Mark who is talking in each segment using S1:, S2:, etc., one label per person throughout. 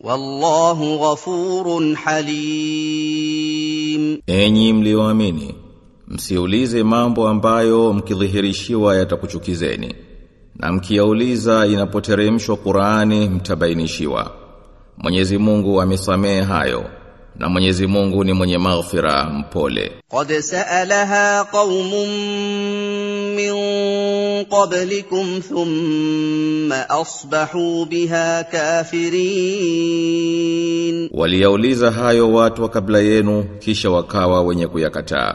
S1: Wallahu ghafurun halim.
S2: Enyi mlioamini, msiulize mambo ambayo mkidhihirishiwa yatakuchukizeni. Na mkiauliza inapoteremshwa Qur'ani mtabainishiwa. Mwenyezi Mungu amesamehe hayo na Mwenyezi Mungu ni mwenye maghfira mpole.
S1: Qad sa'alaha qaumun min qablikum thumma asbahu biha kafirin,
S2: waliyauliza hayo watu wa kabla yenu kisha wakawa wenye kuyakataa.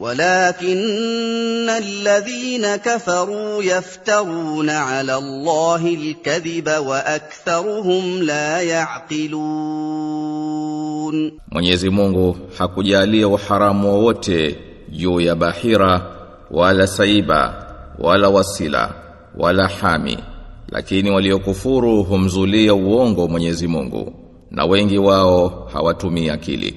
S1: ولكن الذين كفروا يفترون على الله الكذب واكثرهم لا يعقلون
S2: Mwenyezi Mungu hakujalia uharamu wowote juu ya bahira wala saiba wala wasila wala hami lakini waliokufuru humzulia uongo Mwenyezi Mungu na wengi wao hawatumii akili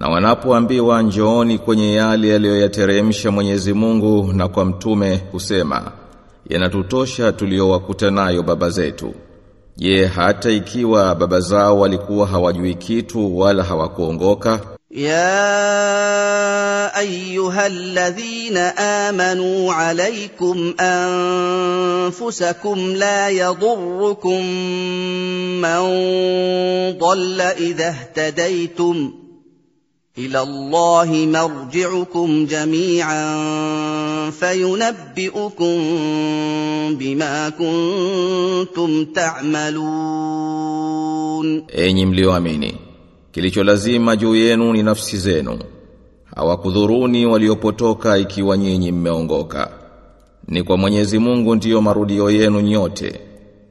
S2: Na wanapoambiwa njooni kwenye yale aliyoyateremsha Mwenyezi Mungu na kwa mtume kusema yanatutosha tuliowakuta nayo baba zetu. Je, hata ikiwa baba zao walikuwa hawajui kitu wala hawakuongoka?
S1: يا ايها الذين امنوا عليكم انفسكم لا يضركم من ضل اذا اهتديتم الى الله مرجعكم جميعا فينبئكم بما كنتم تعملون
S2: Enyi mlioamini, kilicho lazima juu yenu ni nafsi zenu. Hawakudhuruni waliopotoka ikiwa nyinyi mmeongoka. Ni kwa Mwenyezi Mungu ndiyo marudio yenu nyote.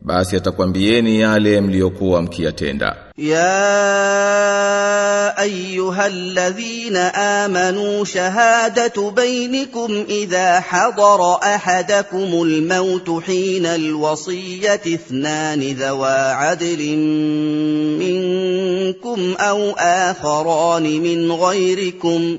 S2: Basi atakwambieni yale mliokuwa mkiyatenda.
S1: يا ايها الذين امنوا شهاده بينكم اذا حضر احدكم الموت حين الوصيه اثنان ذوا عدل منكم أو اخران من غيركم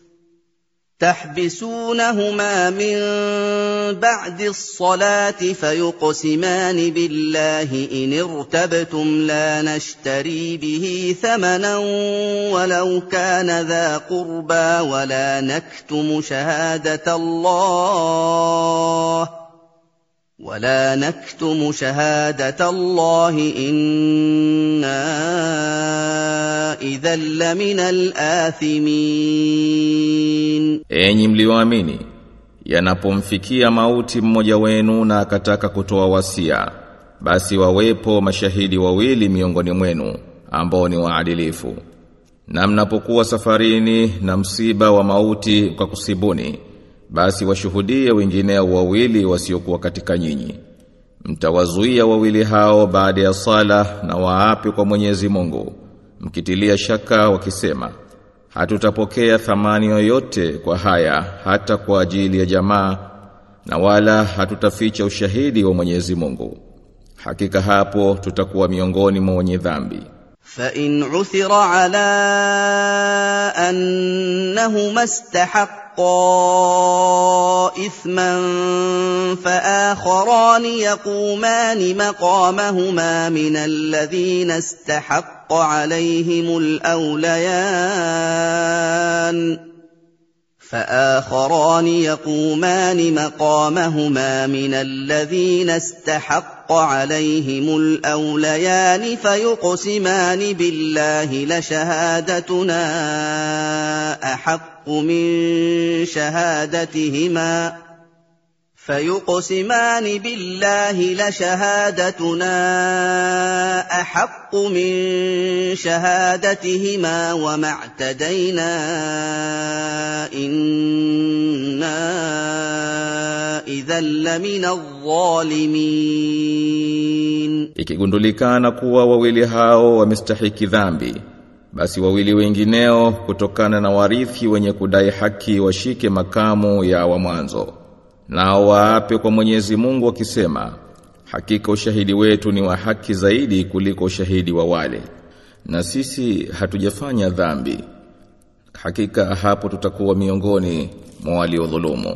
S1: تحبسونهما من بعد الصلاة فيقسمان بالله إن ارتبتم لا نشتري به ثمنا ولو كان ذا قربى ولا نكتم شهادة الله ولا نكتم شهادة الله إنا إذا لمن الآثمين
S2: Enyi mlioamini, yanapomfikia mauti mmoja wenu na akataka kutoa wasia, basi wawepo mashahidi wawili miongoni mwenu ambao ni waadilifu. Na mnapokuwa safarini na msiba wa mauti kwa kusibuni, basi washuhudie wengineo wawili wasiokuwa katika nyinyi. Mtawazuia wawili hao baada ya sala na waape kwa Mwenyezi Mungu, mkitilia shaka wakisema, hatutapokea thamani yoyote kwa haya hata kwa ajili ya jamaa na wala hatutaficha ushahidi wa Mwenyezi Mungu. hakika hapo tutakuwa miongoni mwa wenye dhambi
S1: فإن عثر على أنهما استحقا إثما فآخران يقومان مقامهما من الذين استحق عليهم الأوليان فآخران يقومان مقامهما من الذين استحق عليهم الأوليان فيقسمان بالله لشهادتنا أحق من شهادتهما فيقسمان بالله لشهادتنا احق من شهادتهما وما اعتدينا انا اذا لمن الظالمين
S2: ikigundulikana kuwa wawili hao wamestahiki dhambi basi wawili wengineo kutokana na warithi wenye kudai haki washike makamu ya wa mwanzo nao waape kwa Mwenyezi Mungu wakisema hakika ushahidi wetu ni wa haki zaidi kuliko ushahidi wa wale. Na sisi hatujafanya dhambi. Hakika hapo tutakuwa miongoni mwa waliodhulumu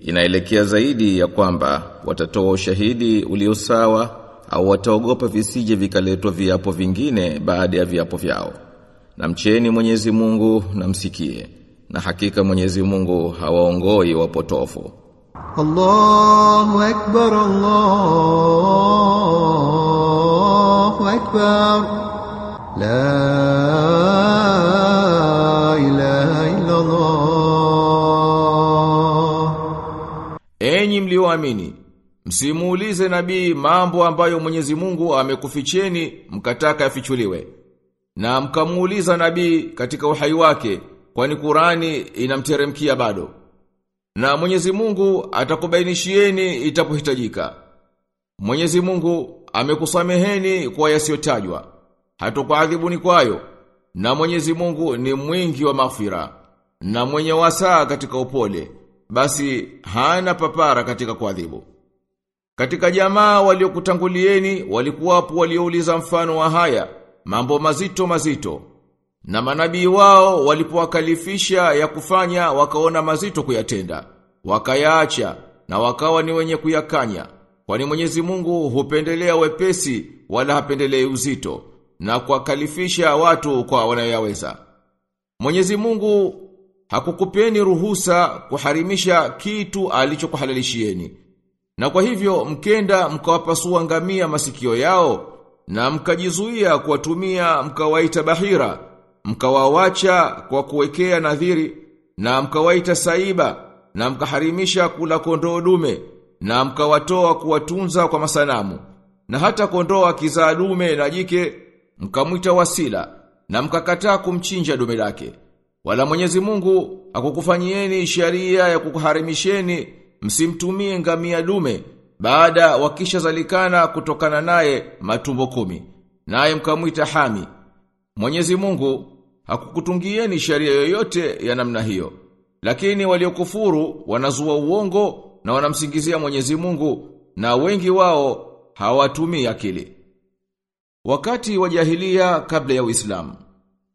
S2: inaelekea zaidi ya kwamba watatoa ushahidi uliosawa au wataogopa visije vikaletwa viapo vingine baada ya viapo vyao. Na mcheni Mwenyezi Mungu na msikie na hakika Mwenyezi Mungu hawaongoi wapotofu.
S3: Allahu akbar Allahu akbar. La ilaha illa Allah
S2: Enyi mlioamini msimuulize nabii mambo ambayo Mwenyezi Mungu amekuficheni mkataka yafichuliwe. Na mkamuuliza nabii katika uhai wake kwani Qurani inamteremkia bado. Na Mwenyezi Mungu atakubainishieni itapohitajika. Mwenyezi Mungu amekusameheni kwa yasiyotajwa. Hatokuadhibuni kwayo. Na Mwenyezi Mungu ni mwingi wa mafira na mwenye wasaa katika upole basi hana papara katika kuadhibu. Katika jamaa waliokutangulieni walikuwapo waliouliza mfano wa haya mambo mazito mazito. Na manabii wao walipowakalifisha ya kufanya wakaona mazito kuyatenda. Wakayaacha na wakawa ni wenye kuyakanya. Kwani Mwenyezi Mungu hupendelea wepesi wala hapendelei uzito na kuwakalifisha watu kwa wanayoyaweza. Mwenyezi Mungu hakukupeni ruhusa kuharimisha kitu alichokuhalalishieni. Na kwa hivyo mkenda mkawapasua ngamia masikio yao na mkajizuia kuwatumia mkawaita bahira mkawawacha kwa kuwekea nadhiri na mkawaita saiba na mkaharimisha kula kondoo dume na mkawatoa kuwatunza kwa masanamu. Na hata kondoo akizaa dume na jike mkamwita wasila na mkakataa kumchinja dume lake wala Mwenyezi Mungu akukufanyieni sharia ya kukuharimisheni msimtumie ngamia dume baada wakisha zalikana kutokana naye matumbo kumi naye mkamwita hami. Mwenyezi Mungu hakukutungieni sharia yoyote ya namna hiyo. Lakini waliokufuru wanazua uongo na wanamsingizia Mwenyezi Mungu na wengi wao hawatumii akili. Wakati wa kabla ya Uislamu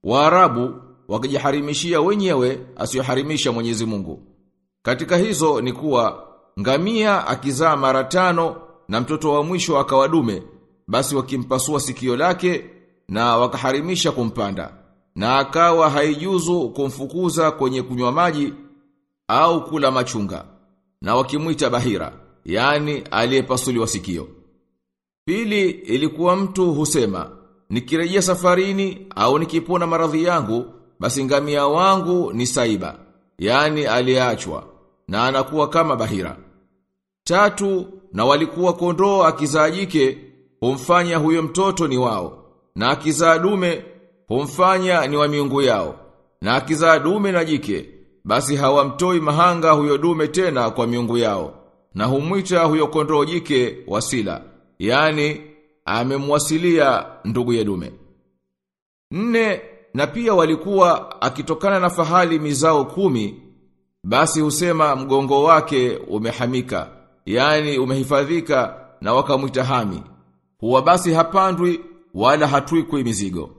S2: Waarabu wakijiharimishia wenyewe asiyoharimisha Mwenyezi Mungu. Katika hizo ni kuwa ngamia akizaa mara tano na mtoto wa mwisho akawa dume, basi wakimpasua sikio lake na wakaharimisha kumpanda. Na akawa haijuzu kumfukuza kwenye kunywa maji au kula machunga. Na wakimwita bahira, yani aliyepasuliwa sikio. Pili ilikuwa mtu husema, nikirejea safarini au nikipona maradhi yangu, basi ngamia wangu ni saiba, yani aliachwa, na anakuwa kama bahira. Tatu, na walikuwa kondoo akizaa jike, humfanya huyo mtoto ni wao, na akizaa dume humfanya ni wa miungu yao, na akizaa dume na jike, basi hawamtoi mahanga huyo dume tena kwa miungu yao, na humwita huyo kondoo jike wasila, yani amemwasilia ndugu ya dume. Nne, na pia walikuwa akitokana na fahali mizao kumi, basi husema mgongo wake umehamika, yani umehifadhika na wakamwita hami. Huwa basi hapandwi wala hatwikwi mizigo.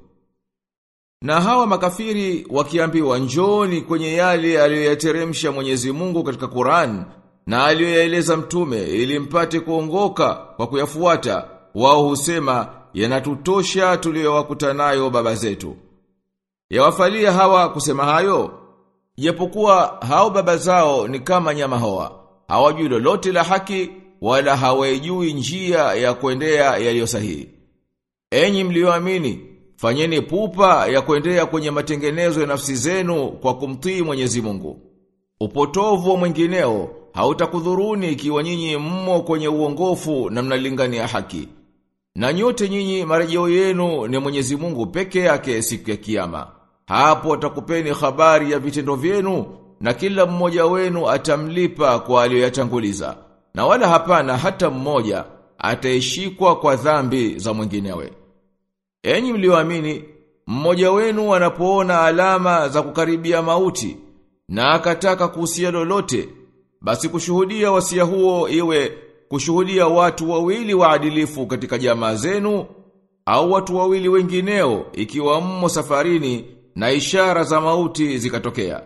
S2: Na hawa makafiri wakiambiwa njoni kwenye yale aliyoyateremsha Mwenyezi Mungu katika Qur'an na aliyoyaeleza mtume ili mpate kuongoka kwa kuyafuata, wao husema yanatutosha tuliyowakuta nayo baba zetu. Yawafalia hawa kusema hayo, japokuwa hao baba zao ni kama nyama hoa, hawajui lolote la haki wala hawajui njia ya kuendea yaliyo sahihi. Enyi mlioamini, fanyeni pupa ya kuendea kwenye matengenezo ya nafsi zenu kwa kumtii Mwenyezi Mungu. Upotovu mwingineo hautakudhuruni ikiwa nyinyi mmo kwenye uongofu na mnalingania haki. Na nyote nyinyi marejeo yenu ni Mwenyezi Mungu peke yake siku ya kiyama. Hapo atakupeni habari ya vitendo vyenu na kila mmoja wenu atamlipa kwa aliyoyatanguliza. Na wala hapana hata mmoja ataishikwa kwa dhambi za mwinginewe. Enyi mlioamini, mmoja wenu anapoona alama za kukaribia mauti na akataka kuhusia lolote, basi kushuhudia wasia huo iwe kushuhudia watu wawili waadilifu katika jamaa zenu au watu wawili wengineo ikiwa mmo safarini na ishara za mauti zikatokea.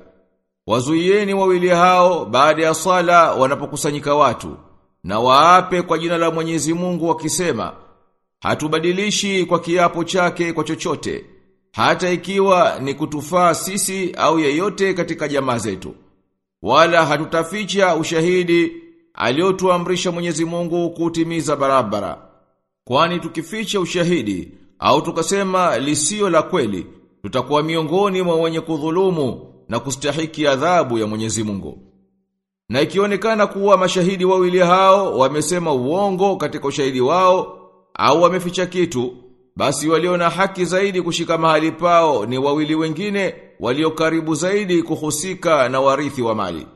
S2: Wazuieni wawili hao baada ya sala wanapokusanyika watu na waape kwa jina la Mwenyezi Mungu wakisema hatubadilishi kwa kiapo chake kwa chochote hata ikiwa ni kutufaa sisi au yeyote katika jamaa zetu wala hatutaficha ushahidi aliotuamrisha Mwenyezi Mungu kutimiza barabara kwani tukificha ushahidi au tukasema lisio la kweli tutakuwa miongoni mwa wenye kudhulumu na kustahiki adhabu ya Mwenyezi Mungu na ikionekana kuwa mashahidi wawili hao wamesema uongo katika ushahidi wao au wameficha kitu, basi walio na haki zaidi kushika mahali pao ni wawili wengine walio karibu zaidi kuhusika na warithi wa mali.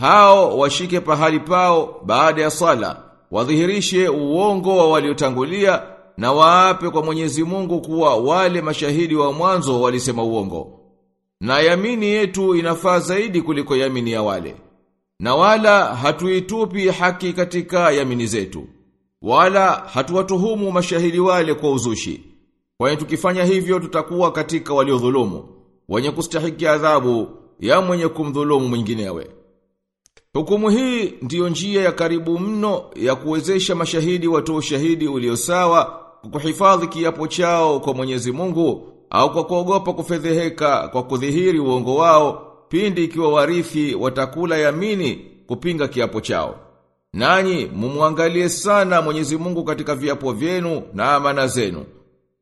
S2: Hao washike pahali pao baada ya sala, wadhihirishe uongo wa waliotangulia na waape kwa Mwenyezi Mungu kuwa wale mashahidi wa mwanzo walisema uongo. Na yamini yetu inafaa zaidi kuliko yamini ya wale. Na wala hatuitupi haki katika yamini zetu. Wala hatuwatuhumu mashahidi wale kwa uzushi. Kwani tukifanya hivyo tutakuwa katika waliodhulumu, wenye kustahiki adhabu ya mwenye kumdhulumu mwinginewe. Hukumu hii ndiyo njia ya karibu mno ya kuwezesha mashahidi watoe ushahidi uliosawa kwa kuhifadhi kiapo chao kwa Mwenyezi Mungu au kwa kuogopa kufedheheka kwa kudhihiri uongo wao pindi ikiwa warithi watakula yamini kupinga kiapo chao. Nanyi mumwangalie sana Mwenyezi Mungu katika viapo vyenu na amana zenu.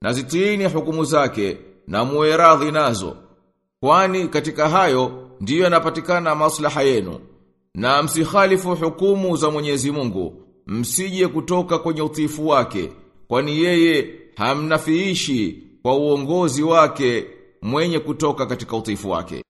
S2: Na zitiini hukumu zake na muwe radhi nazo. Kwani katika hayo ndiyo yanapatikana maslaha yenu. Na msikhalifu hukumu za Mwenyezi Mungu, msije kutoka kwenye utifu wake, kwani yeye hamnafiishi kwa uongozi wake mwenye kutoka katika utifu wake.